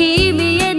kimiye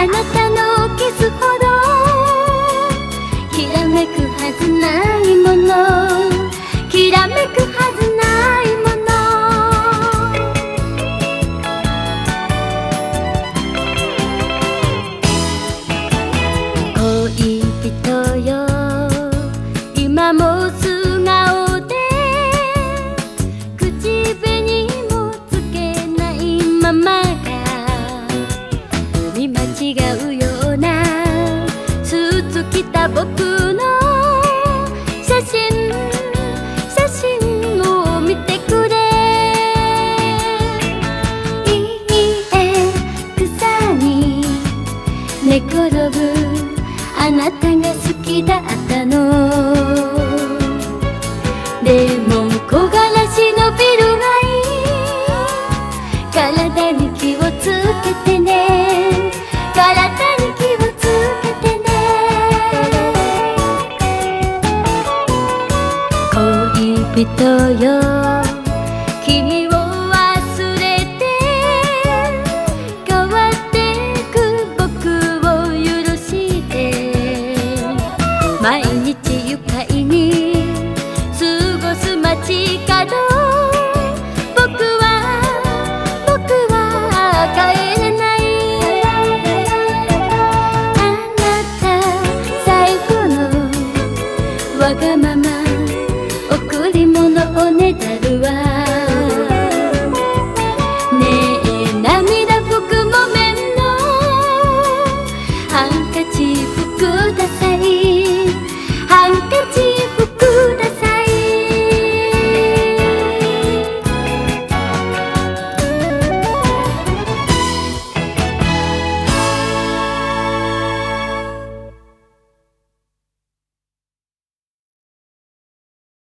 あなたのキスほどきらめくはずないものきらめくはずないもの。恋人よ今も違うような。スーツ着た僕の写真。写真を見てくれ。いいえ草に。寝転ぶ。あなたが好きだったの。でも木枯らしのビルがいい体に気をつけてね。人よ